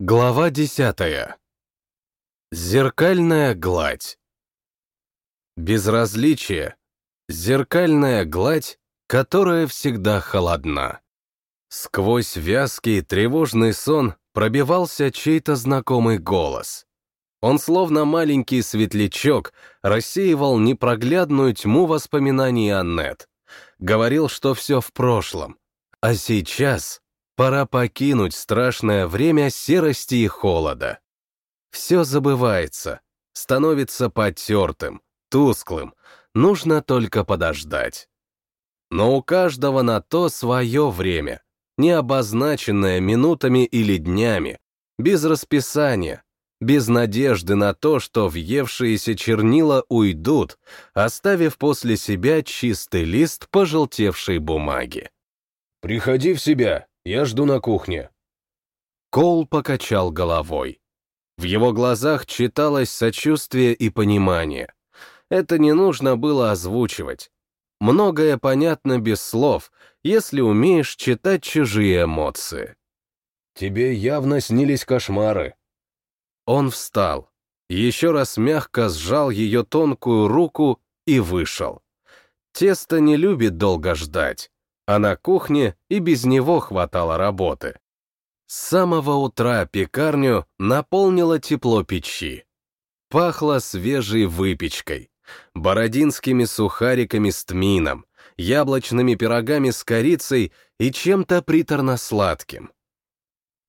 Глава десятая. Зеркальная гладь. Безразличие. Зеркальная гладь, которая всегда холодна. Сквозь вязкий тревожный сон пробивался чей-то знакомый голос. Он словно маленький светлячок рассеивал непроглядную тьму воспоминаний Аннет. Говорил, что все в прошлом. А сейчас Пора покинуть страшное время серости и холода. Все забывается, становится потертым, тусклым, нужно только подождать. Но у каждого на то свое время, не обозначенное минутами или днями, без расписания, без надежды на то, что въевшиеся чернила уйдут, оставив после себя чистый лист пожелтевшей бумаги. «Приходи в себя, я жду на кухне». Коул покачал головой. В его глазах читалось сочувствие и понимание. Это не нужно было озвучивать. Многое понятно без слов, если умеешь читать чужие эмоции. «Тебе явно снились кошмары». Он встал, еще раз мягко сжал ее тонкую руку и вышел. Тесто не любит долго ждать а на кухне и без него хватало работы. С самого утра пекарню наполнило тепло печи. Пахло свежей выпечкой, бородинскими сухариками с тмином, яблочными пирогами с корицей и чем-то приторно-сладким.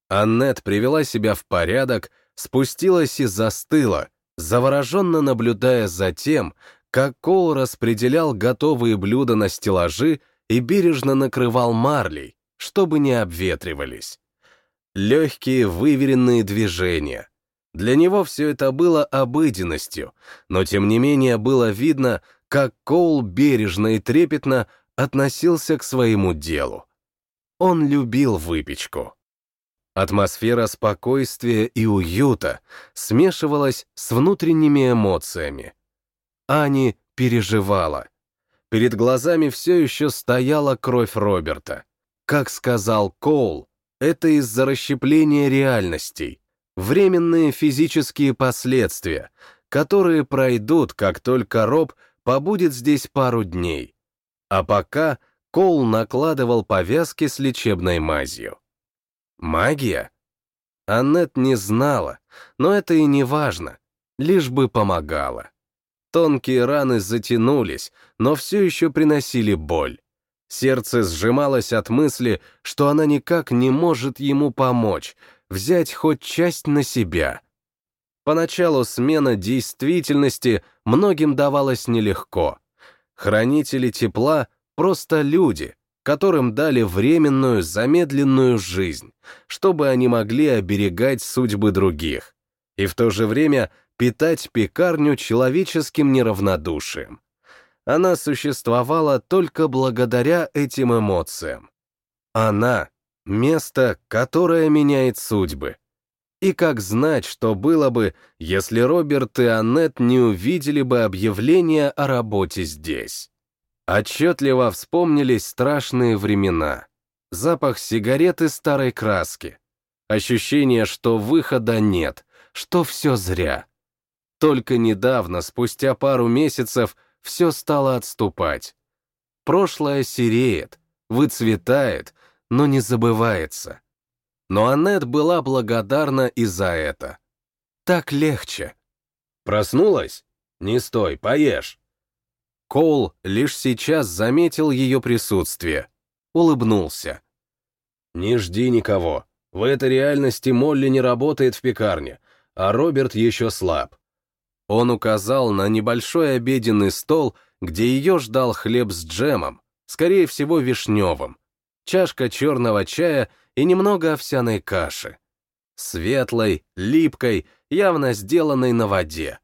Аннет привела себя в порядок, спустилась и застыла, завороженно наблюдая за тем, как Кол распределял готовые блюда на стеллажи и бережно накрывал марлей, чтобы не обветривались. Легкие выверенные движения. Для него все это было обыденностью, но тем не менее было видно, как Коул бережно и трепетно относился к своему делу. Он любил выпечку. Атмосфера спокойствия и уюта смешивалась с внутренними эмоциями. Ани переживала — Перед глазами все еще стояла кровь Роберта. Как сказал Коул, это из-за расщепления реальностей, временные физические последствия, которые пройдут, как только Роб побудет здесь пару дней. А пока Коул накладывал повязки с лечебной мазью. Магия? Аннет не знала, но это и не важно, лишь бы помогала. Тонкие раны затянулись, но все еще приносили боль. Сердце сжималось от мысли, что она никак не может ему помочь, взять хоть часть на себя. Поначалу смена действительности многим давалась нелегко. Хранители тепла — просто люди, которым дали временную замедленную жизнь, чтобы они могли оберегать судьбы других. И в то же время — питать пекарню человеческим неравнодушием. Она существовала только благодаря этим эмоциям. Она — место, которое меняет судьбы. И как знать, что было бы, если Роберт и Аннет не увидели бы объявление о работе здесь? Отчетливо вспомнились страшные времена. Запах сигареты старой краски. Ощущение, что выхода нет, что все зря. Только недавно, спустя пару месяцев, все стало отступать. Прошлое сереет, выцветает, но не забывается. Но Аннет была благодарна и за это. Так легче. Проснулась? Не стой, поешь. Коул лишь сейчас заметил ее присутствие. Улыбнулся. Не жди никого. В этой реальности Молли не работает в пекарне, а Роберт еще слаб. Он указал на небольшой обеденный стол, где ее ждал хлеб с джемом, скорее всего вишневым, чашка черного чая и немного овсяной каши. Светлой, липкой, явно сделанной на воде.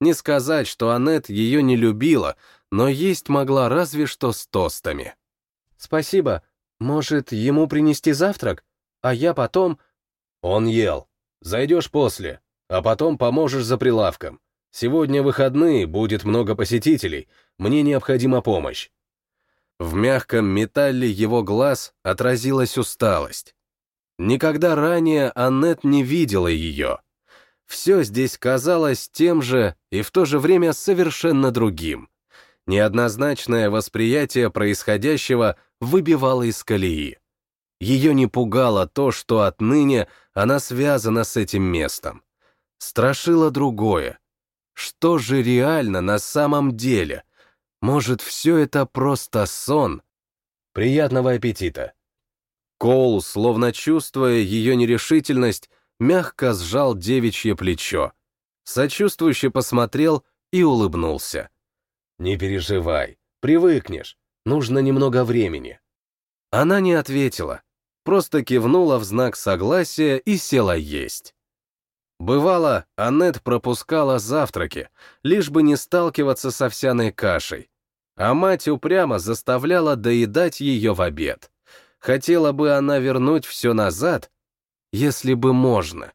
Не сказать, что Аннет ее не любила, но есть могла разве что с тостами. «Спасибо. Может, ему принести завтрак? А я потом...» «Он ел. Зайдешь после, а потом поможешь за прилавком. Сегодня выходные, будет много посетителей, мне необходима помощь. В мягком металле его глаз отразилась усталость. Никогда ранее Аннет не видела ее. Все здесь казалось тем же и в то же время совершенно другим. Неоднозначное восприятие происходящего выбивало из колеи. Ее не пугало то, что отныне она связана с этим местом. Страшило другое. Что же реально на самом деле? Может, все это просто сон? Приятного аппетита. Коул, словно чувствуя ее нерешительность, мягко сжал девичье плечо. Сочувствующе посмотрел и улыбнулся. «Не переживай, привыкнешь, нужно немного времени». Она не ответила, просто кивнула в знак согласия и села есть. Бывало, Аннет пропускала завтраки, лишь бы не сталкиваться с овсяной кашей, а мать упрямо заставляла доедать ее в обед. Хотела бы она вернуть все назад, если бы можно.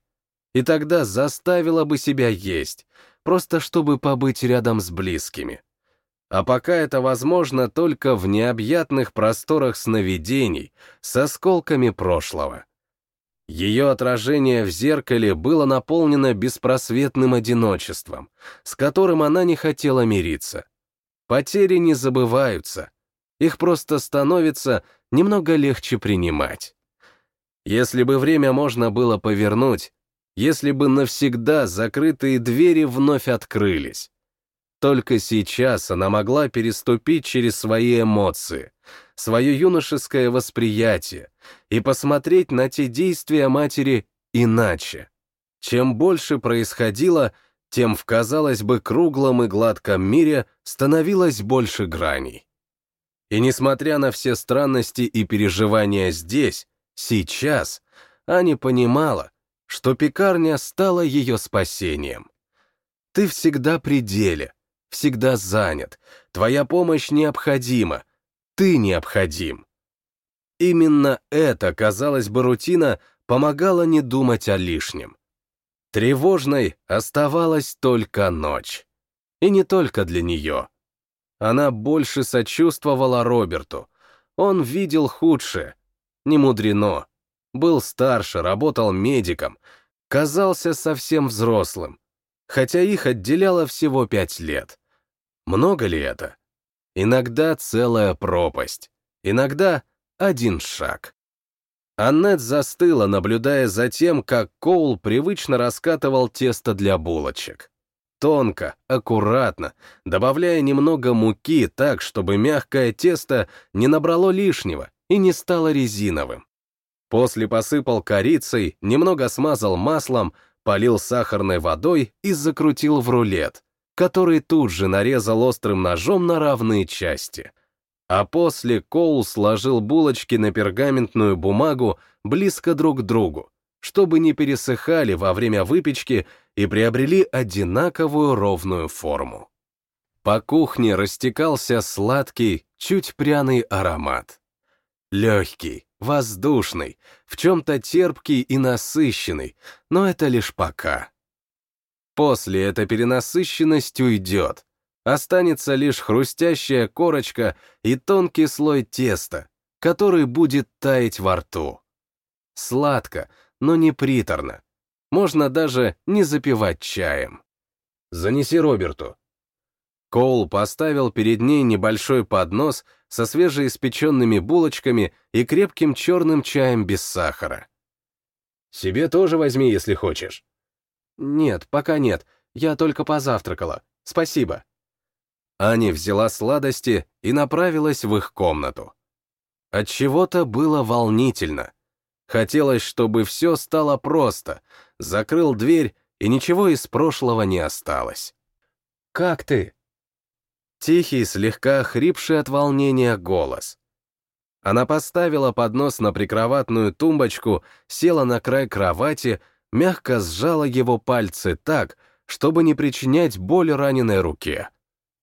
И тогда заставила бы себя есть, просто чтобы побыть рядом с близкими. А пока это возможно только в необъятных просторах сновидений с осколками прошлого. Ее отражение в зеркале было наполнено беспросветным одиночеством, с которым она не хотела мириться. Потери не забываются, их просто становится немного легче принимать. Если бы время можно было повернуть, если бы навсегда закрытые двери вновь открылись, только сейчас она могла переступить через свои эмоции, свое юношеское восприятие и посмотреть на те действия матери иначе. Чем больше происходило, тем в, казалось бы, круглом и гладком мире становилось больше граней. И несмотря на все странности и переживания здесь, сейчас, Аня понимала, что пекарня стала ее спасением. Ты всегда при деле, всегда занят, твоя помощь необходима, ты необходим. Именно это, казалось бы, рутина помогала не думать о лишнем. Тревожной оставалась только ночь. И не только для нее. Она больше сочувствовала Роберту. Он видел худшее. Не мудрено. Был старше, работал медиком, казался совсем взрослым хотя их отделяло всего пять лет. Много ли это? Иногда целая пропасть, иногда один шаг. Аннет застыла, наблюдая за тем, как Коул привычно раскатывал тесто для булочек. Тонко, аккуратно, добавляя немного муки так, чтобы мягкое тесто не набрало лишнего и не стало резиновым. После посыпал корицей, немного смазал маслом, полил сахарной водой и закрутил в рулет, который тут же нарезал острым ножом на равные части. А после Коул сложил булочки на пергаментную бумагу близко друг к другу, чтобы не пересыхали во время выпечки и приобрели одинаковую ровную форму. По кухне растекался сладкий, чуть пряный аромат. Легкий, воздушный, в чем-то терпкий и насыщенный, но это лишь пока. После эта перенасыщенность уйдет, останется лишь хрустящая корочка и тонкий слой теста, который будет таять во рту. Сладко, но не приторно. Можно даже не запивать чаем. «Занеси Роберту», Коул поставил перед ней небольшой поднос со свежеиспеченными булочками и крепким черным чаем без сахара. «Себе тоже возьми, если хочешь». «Нет, пока нет. Я только позавтракала. Спасибо». Аня взяла сладости и направилась в их комнату. От чего-то было волнительно. Хотелось, чтобы все стало просто. Закрыл дверь, и ничего из прошлого не осталось. «Как ты?» Тихий, слегка хрипший от волнения голос. Она поставила поднос на прикроватную тумбочку, села на край кровати, мягко сжала его пальцы так, чтобы не причинять боль раненой руке.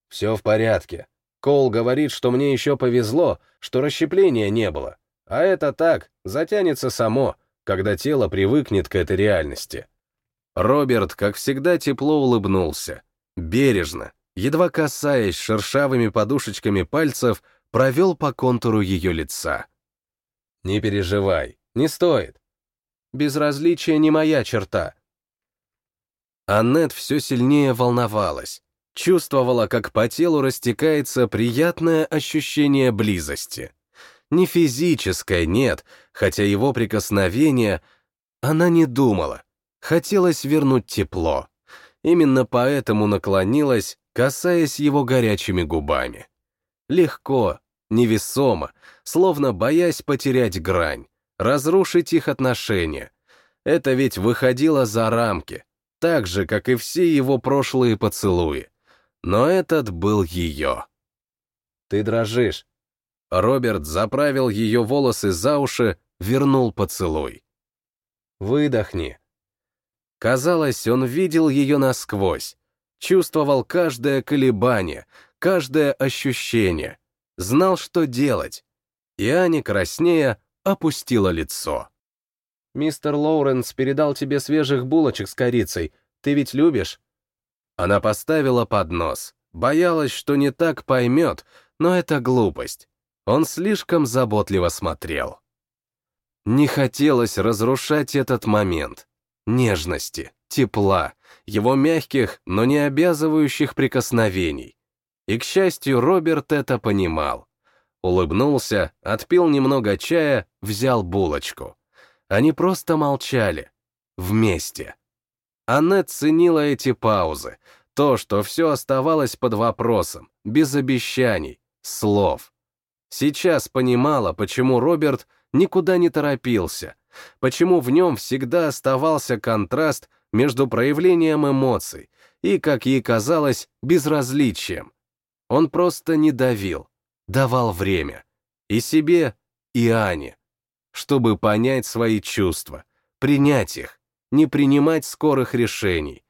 «Все в порядке. Кол говорит, что мне еще повезло, что расщепления не было. А это так, затянется само, когда тело привыкнет к этой реальности». Роберт, как всегда, тепло улыбнулся. Бережно, едва касаясь шершавыми подушечками пальцев, провел по контуру ее лица. «Не переживай, не стоит. Безразличие не моя черта. Аннет все сильнее волновалась. Чувствовала, как по телу растекается приятное ощущение близости. Не физическое, нет, хотя его прикосновение... Она не думала. Хотелось вернуть тепло. Именно поэтому наклонилась, касаясь его горячими губами. Легко, невесомо, словно боясь потерять грань, разрушить их отношения. Это ведь выходило за рамки, так же, как и все его прошлые поцелуи. Но этот был ее. «Ты дрожишь». Роберт заправил ее волосы за уши, вернул поцелуй. «Выдохни». Казалось, он видел ее насквозь, чувствовал каждое колебание, каждое ощущение, знал, что делать. И Аня, краснея, опустила лицо. «Мистер Лоуренс передал тебе свежих булочек с корицей. Ты ведь любишь?» Она поставила поднос. Боялась, что не так поймет, но это глупость. Он слишком заботливо смотрел. Не хотелось разрушать этот момент. Нежности, тепла, его мягких, но не обязывающих прикосновений. И, к счастью, Роберт это понимал. Улыбнулся, отпил немного чая, взял булочку. Они просто молчали. Вместе. Аннет ценила эти паузы, то, что все оставалось под вопросом, без обещаний, слов. Сейчас понимала, почему Роберт никуда не торопился, почему в нем всегда оставался контраст между проявлением эмоций и, как ей казалось, безразличием. Он просто не давил, давал время. И себе, и Ане. Чтобы понять свои чувства, принять их, не принимать скорых решений.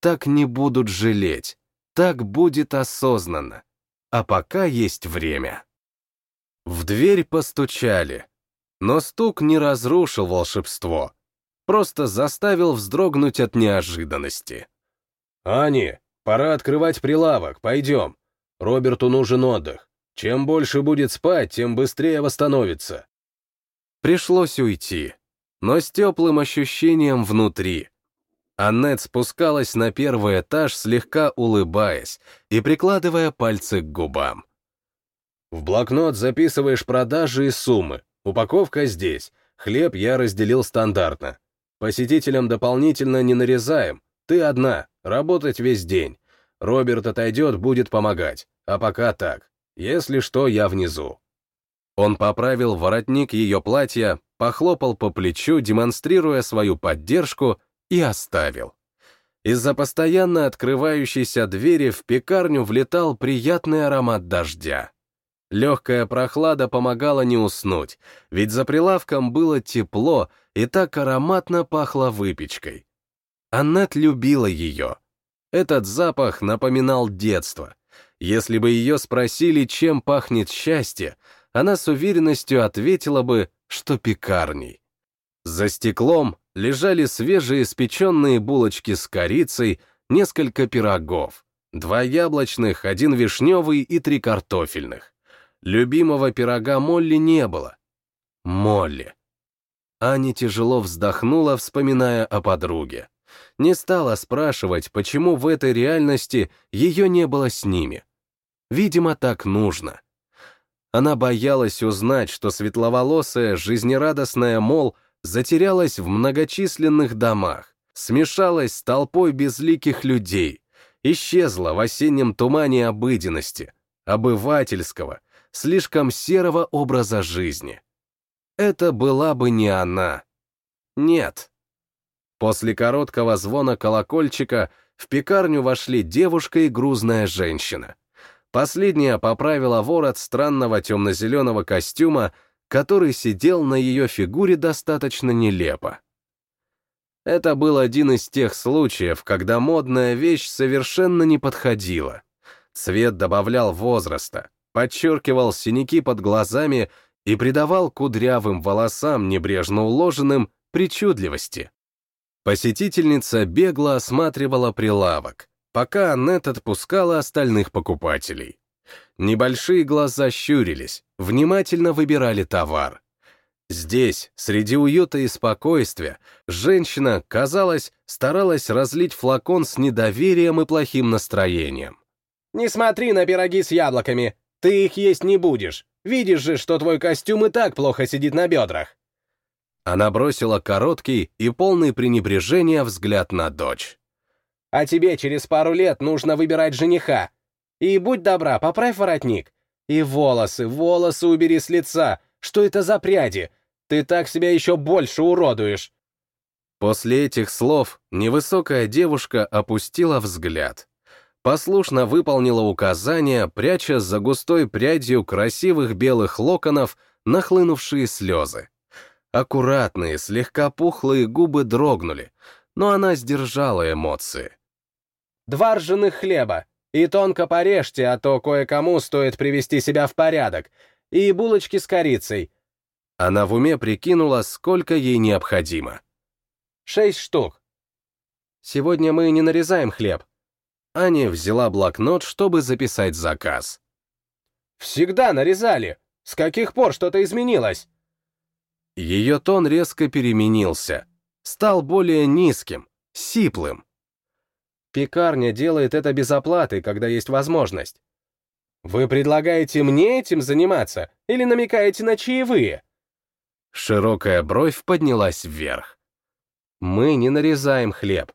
Так не будут жалеть, так будет осознанно. А пока есть время. В дверь постучали, но стук не разрушил волшебство, просто заставил вздрогнуть от неожиданности. «Ани, пора открывать прилавок, пойдем. Роберту нужен отдых. Чем больше будет спать, тем быстрее восстановится». Пришлось уйти, но с теплым ощущением внутри. Аннет спускалась на первый этаж, слегка улыбаясь и прикладывая пальцы к губам. «В блокнот записываешь продажи и суммы. Упаковка здесь. Хлеб я разделил стандартно. Посетителям дополнительно не нарезаем. Ты одна, работать весь день. Роберт отойдет, будет помогать. А пока так. Если что, я внизу». Он поправил воротник ее платья, похлопал по плечу, демонстрируя свою поддержку, и оставил. Из-за постоянно открывающейся двери в пекарню влетал приятный аромат дождя. Легкая прохлада помогала не уснуть, ведь за прилавком было тепло и так ароматно пахло выпечкой. Аннет любила ее. Этот запах напоминал детство. Если бы ее спросили, чем пахнет счастье, она с уверенностью ответила бы, что пекарней. За стеклом лежали свежие испеченные булочки с корицей, несколько пирогов, два яблочных, один вишневый и три картофельных. Любимого пирога Молли не было. Молли. Аня тяжело вздохнула, вспоминая о подруге. Не стала спрашивать, почему в этой реальности ее не было с ними. Видимо, так нужно. Она боялась узнать, что светловолосая, жизнерадостная Мол затерялась в многочисленных домах, смешалась с толпой безликих людей, исчезла в осеннем тумане обыденности, обывательского, слишком серого образа жизни. Это была бы не она. Нет. После короткого звона колокольчика в пекарню вошли девушка и грузная женщина. Последняя поправила ворот странного темно-зеленого костюма, который сидел на ее фигуре достаточно нелепо. Это был один из тех случаев, когда модная вещь совершенно не подходила. Цвет добавлял возраста, подчеркивал синяки под глазами и придавал кудрявым волосам, небрежно уложенным, причудливости. Посетительница бегло осматривала прилавок, пока Аннет отпускала остальных покупателей. Небольшие глаза щурились, внимательно выбирали товар. Здесь, среди уюта и спокойствия, женщина, казалось, старалась разлить флакон с недоверием и плохим настроением. «Не смотри на пироги с яблоками, ты их есть не будешь. Видишь же, что твой костюм и так плохо сидит на бедрах». Она бросила короткий и полный пренебрежения взгляд на дочь. «А тебе через пару лет нужно выбирать жениха. И будь добра, поправь воротник. И волосы, волосы убери с лица. Что это за пряди? Ты так себя еще больше уродуешь!» После этих слов невысокая девушка опустила взгляд. Послушно выполнила указание, пряча за густой прядью красивых белых локонов нахлынувшие слезы. Аккуратные, слегка пухлые губы дрогнули, но она сдержала эмоции. «Два ржаных хлеба, и тонко порежьте, а то кое-кому стоит привести себя в порядок, и булочки с корицей». Она в уме прикинула, сколько ей необходимо. «Шесть штук». «Сегодня мы не нарезаем хлеб». Аня взяла блокнот, чтобы записать заказ. «Всегда нарезали. С каких пор что-то изменилось?» Ее тон резко переменился, стал более низким, сиплым. Пекарня делает это без оплаты, когда есть возможность. Вы предлагаете мне этим заниматься или намекаете на чаевые? Широкая бровь поднялась вверх. Мы не нарезаем хлеб.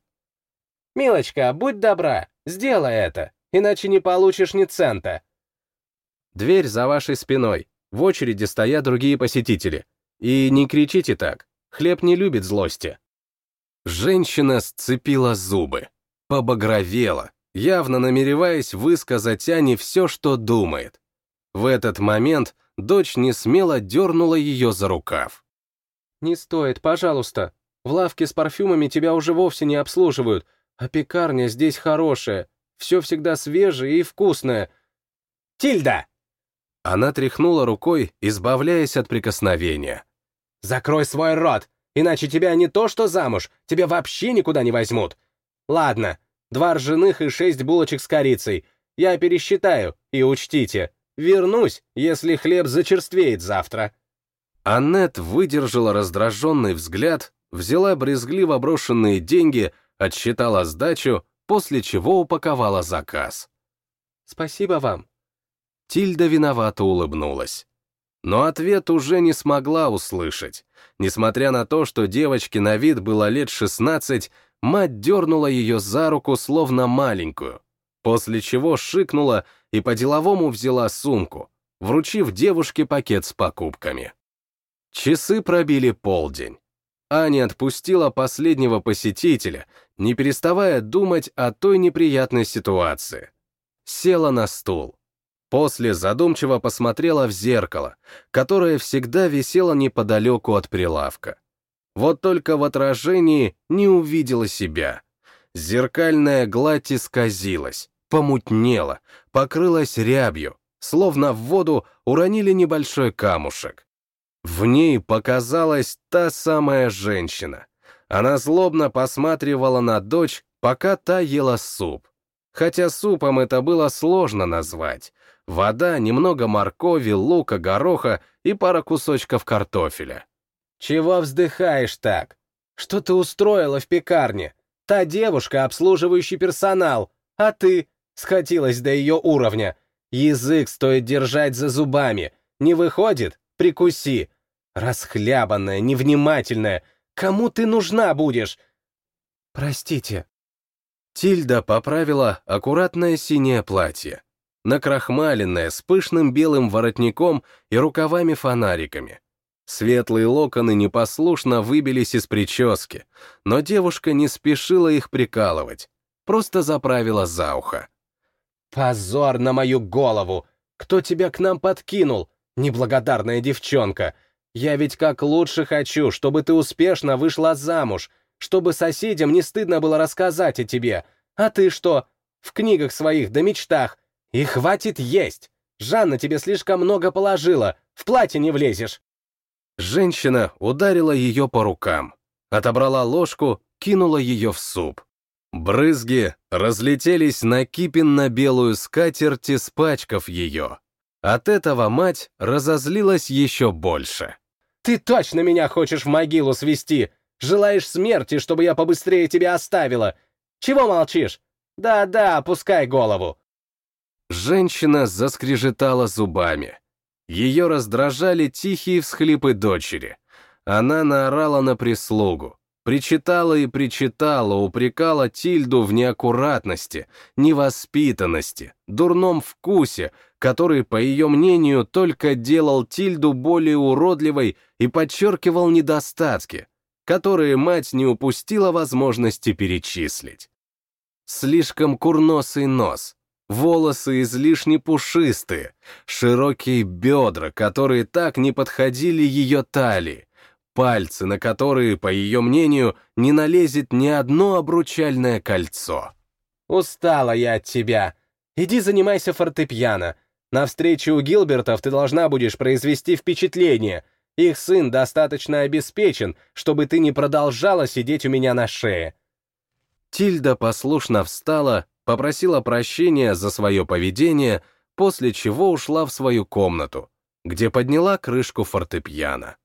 Милочка, будь добра, сделай это, иначе не получишь ни цента. Дверь за вашей спиной. В очереди стоят другие посетители. И не кричите так. Хлеб не любит злости. Женщина сцепила зубы, побагровела, явно намереваясь высказать Ане все, что думает. В этот момент дочь не смело дернула ее за рукав. «Не стоит, пожалуйста. В лавке с парфюмами тебя уже вовсе не обслуживают, а пекарня здесь хорошая, все всегда свежее и вкусное. Тильда!» Она тряхнула рукой, избавляясь от прикосновения. «Закрой свой рот, иначе тебя не то что замуж, тебя вообще никуда не возьмут. Ладно, два ржаных и шесть булочек с корицей. Я пересчитаю, и учтите, вернусь, если хлеб зачерствеет завтра». Аннет выдержала раздраженный взгляд, взяла брезгливо брошенные деньги, отсчитала сдачу, после чего упаковала заказ. «Спасибо вам». Тильда виновато улыбнулась. Но ответ уже не смогла услышать. Несмотря на то, что девочке на вид было лет 16, мать дернула ее за руку, словно маленькую, после чего шикнула и по-деловому взяла сумку, вручив девушке пакет с покупками. Часы пробили полдень. Аня отпустила последнего посетителя, не переставая думать о той неприятной ситуации. Села на стул. После задумчиво посмотрела в зеркало, которое всегда висело неподалеку от прилавка. Вот только в отражении не увидела себя. Зеркальная гладь исказилась, помутнела, покрылась рябью, словно в воду уронили небольшой камушек. В ней показалась та самая женщина. Она злобно посматривала на дочь, пока та ела суп. Хотя супом это было сложно назвать. Вода, немного моркови, лука, гороха и пара кусочков картофеля. «Чего вздыхаешь так? Что ты устроила в пекарне? Та девушка, обслуживающий персонал, а ты схватилась до ее уровня. Язык стоит держать за зубами. Не выходит? Прикуси. Расхлябанная, невнимательная. Кому ты нужна будешь?» «Простите». Тильда поправила аккуратное синее платье накрахмаленная, с пышным белым воротником и рукавами-фонариками. Светлые локоны непослушно выбились из прически, но девушка не спешила их прикалывать, просто заправила за ухо. «Позор на мою голову! Кто тебя к нам подкинул, неблагодарная девчонка? Я ведь как лучше хочу, чтобы ты успешно вышла замуж, чтобы соседям не стыдно было рассказать о тебе. А ты что, в книгах своих да мечтах и хватит есть! Жанна тебе слишком много положила, в платье не влезешь!» Женщина ударила ее по рукам, отобрала ложку, кинула ее в суп. Брызги разлетелись на кипенно-белую скатерть, испачкав ее. От этого мать разозлилась еще больше. Ты точно меня хочешь в могилу свести! Желаешь смерти, чтобы я побыстрее тебя оставила! Чего молчишь? Да-да, опускай голову!» Женщина заскрежетала зубами. Ее раздражали тихие всхлипы дочери. Она наорала на прислугу. Причитала и причитала, упрекала Тильду в неаккуратности, невоспитанности, дурном вкусе, который, по ее мнению, только делал Тильду более уродливой и подчеркивал недостатки, которые мать не упустила возможности перечислить. Слишком курносый нос, волосы излишне пушистые, широкие бедра, которые так не подходили ее талии, пальцы, на которые, по ее мнению, не налезет ни одно обручальное кольцо. «Устала я от тебя. Иди занимайся фортепиано. На встрече у Гилбертов ты должна будешь произвести впечатление. Их сын достаточно обеспечен, чтобы ты не продолжала сидеть у меня на шее». Тильда послушно встала, попросила прощения за свое поведение, после чего ушла в свою комнату, где подняла крышку фортепиано.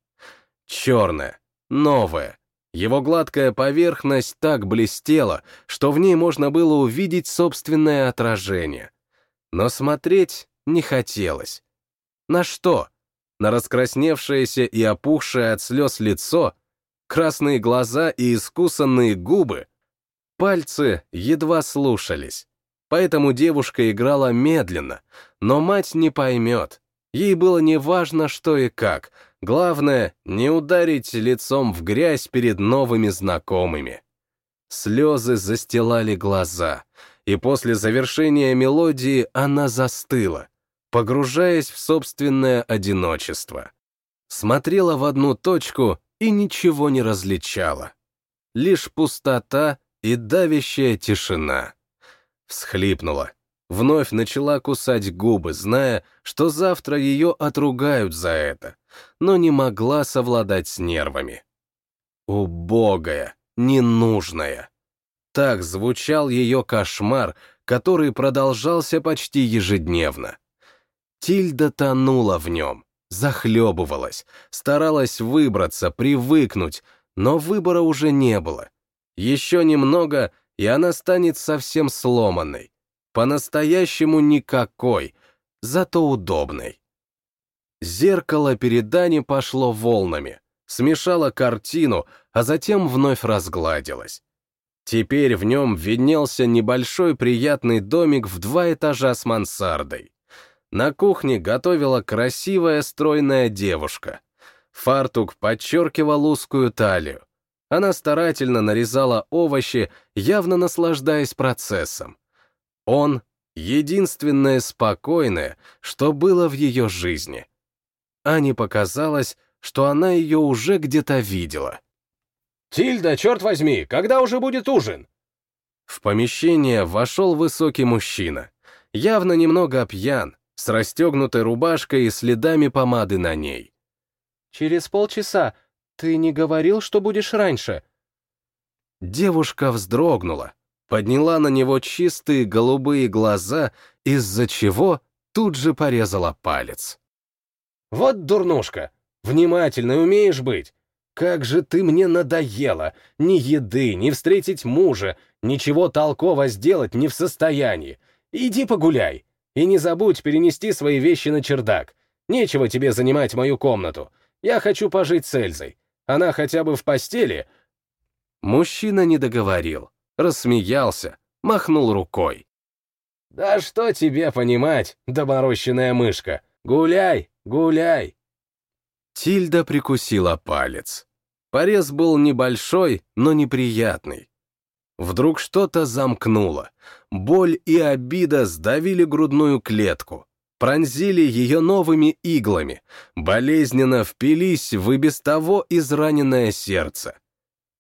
Черное, новое. Его гладкая поверхность так блестела, что в ней можно было увидеть собственное отражение. Но смотреть не хотелось. На что? На раскрасневшееся и опухшее от слез лицо, красные глаза и искусанные губы. Пальцы едва слушались. Поэтому девушка играла медленно, но мать не поймет. Ей было не важно, что и как — Главное, не ударить лицом в грязь перед новыми знакомыми. Слезы застилали глаза, и после завершения мелодии она застыла, погружаясь в собственное одиночество. Смотрела в одну точку и ничего не различала. Лишь пустота и давящая тишина. Всхлипнула, вновь начала кусать губы, зная, что завтра ее отругают за это но не могла совладать с нервами. Убогая, ненужная. Так звучал ее кошмар, который продолжался почти ежедневно. Тильда тонула в нем, захлебывалась, старалась выбраться, привыкнуть, но выбора уже не было. Еще немного, и она станет совсем сломанной. По-настоящему никакой, зато удобной. Зеркало перед Дани пошло волнами, смешало картину, а затем вновь разгладилось. Теперь в нем виднелся небольшой приятный домик в два этажа с мансардой. На кухне готовила красивая стройная девушка. Фартук подчеркивал узкую талию. Она старательно нарезала овощи, явно наслаждаясь процессом. Он — единственное спокойное, что было в ее жизни — Ане показалось, что она ее уже где-то видела. «Тильда, черт возьми, когда уже будет ужин?» В помещение вошел высокий мужчина, явно немного пьян, с расстегнутой рубашкой и следами помады на ней. «Через полчаса. Ты не говорил, что будешь раньше?» Девушка вздрогнула, подняла на него чистые голубые глаза, из-за чего тут же порезала палец. Вот дурнушка! Внимательно умеешь быть! Как же ты мне надоела! Ни еды, ни встретить мужа, ничего толково сделать не в состоянии. Иди погуляй. И не забудь перенести свои вещи на чердак. Нечего тебе занимать мою комнату. Я хочу пожить с Эльзой. Она хотя бы в постели. Мужчина не договорил, рассмеялся, махнул рукой. Да что тебе понимать, доморощенная мышка? Гуляй, Гуляй!» Тильда прикусила палец. Порез был небольшой, но неприятный. Вдруг что-то замкнуло. Боль и обида сдавили грудную клетку, пронзили ее новыми иглами, болезненно впились в и без того израненное сердце.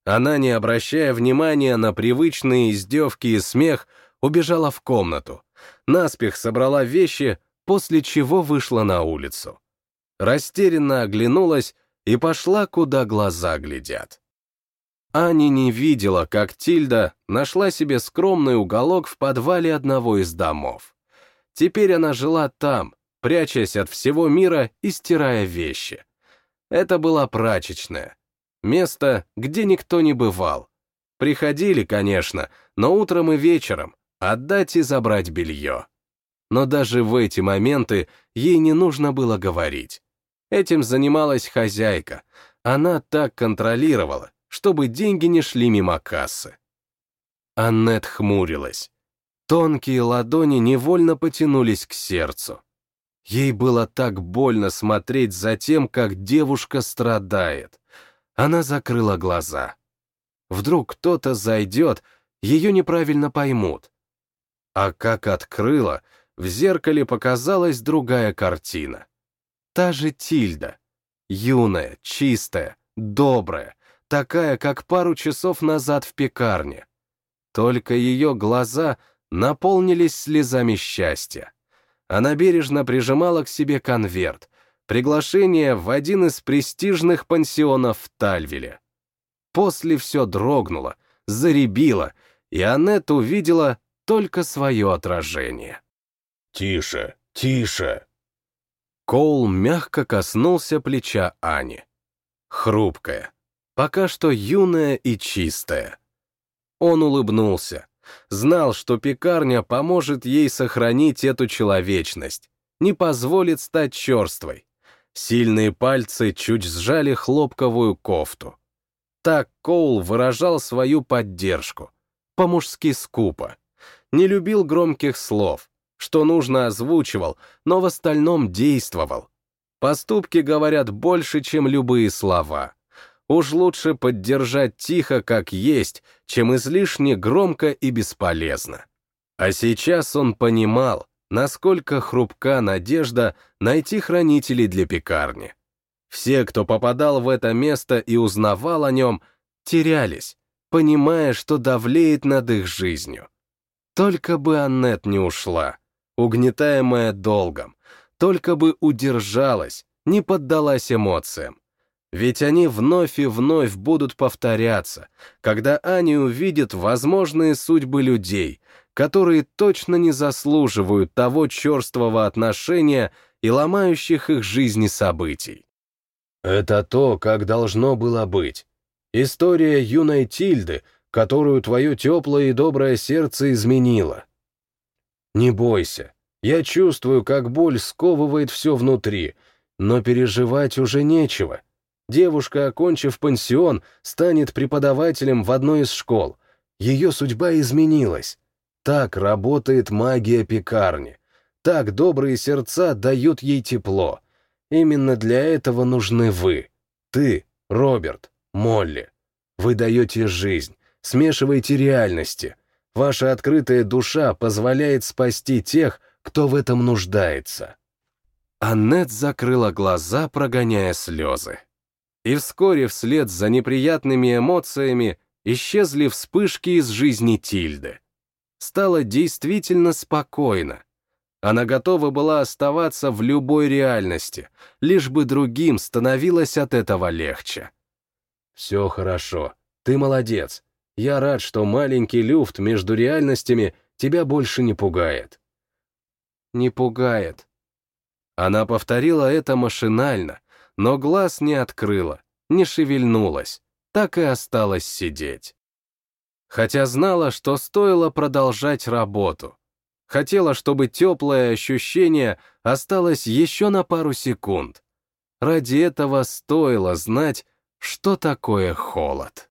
Она, не обращая внимания на привычные издевки и смех, убежала в комнату, наспех собрала вещи, после чего вышла на улицу. Растерянно оглянулась и пошла, куда глаза глядят. Аня не видела, как Тильда нашла себе скромный уголок в подвале одного из домов. Теперь она жила там, прячась от всего мира и стирая вещи. Это была прачечная. Место, где никто не бывал. Приходили, конечно, но утром и вечером отдать и забрать белье. Но даже в эти моменты ей не нужно было говорить. Этим занималась хозяйка. Она так контролировала, чтобы деньги не шли мимо кассы. Аннет хмурилась. Тонкие ладони невольно потянулись к сердцу. Ей было так больно смотреть за тем, как девушка страдает. Она закрыла глаза. Вдруг кто-то зайдет, ее неправильно поймут. А как открыла, в зеркале показалась другая картина. Та же Тильда. Юная, чистая, добрая, такая, как пару часов назад в пекарне. Только ее глаза наполнились слезами счастья. Она бережно прижимала к себе конверт, приглашение в один из престижных пансионов в Тальвиле. После все дрогнуло, заребило, и Аннет увидела только свое отражение. «Тише, тише!» Коул мягко коснулся плеча Ани. Хрупкая, пока что юная и чистая. Он улыбнулся, знал, что пекарня поможет ей сохранить эту человечность, не позволит стать черствой. Сильные пальцы чуть сжали хлопковую кофту. Так Коул выражал свою поддержку. По-мужски скупо. Не любил громких слов. Что нужно озвучивал, но в остальном действовал. Поступки говорят больше, чем любые слова. Уж лучше поддержать тихо, как есть, чем излишне громко и бесполезно. А сейчас он понимал, насколько хрупка надежда найти хранителей для пекарни. Все, кто попадал в это место и узнавал о нем, терялись, понимая, что давлеет над их жизнью. Только бы Аннет не ушла, угнетаемая долгом, только бы удержалась, не поддалась эмоциям. Ведь они вновь и вновь будут повторяться, когда Аня увидит возможные судьбы людей, которые точно не заслуживают того черствого отношения и ломающих их жизни событий. Это то, как должно было быть. История юной Тильды, которую твое теплое и доброе сердце изменило. Не бойся, я чувствую, как боль сковывает все внутри, но переживать уже нечего — Девушка, окончив пансион, станет преподавателем в одной из школ. Ее судьба изменилась. Так работает магия пекарни. Так добрые сердца дают ей тепло. Именно для этого нужны вы. Ты, Роберт, Молли. Вы даете жизнь, смешиваете реальности. Ваша открытая душа позволяет спасти тех, кто в этом нуждается. Аннет закрыла глаза, прогоняя слезы. И вскоре вслед за неприятными эмоциями исчезли вспышки из жизни Тильды. Стало действительно спокойно. Она готова была оставаться в любой реальности, лишь бы другим становилось от этого легче. «Все хорошо. Ты молодец. Я рад, что маленький люфт между реальностями тебя больше не пугает». «Не пугает». Она повторила это машинально, но глаз не открыла, не шевельнулась, так и осталась сидеть. Хотя знала, что стоило продолжать работу. Хотела, чтобы теплое ощущение осталось еще на пару секунд. Ради этого стоило знать, что такое холод.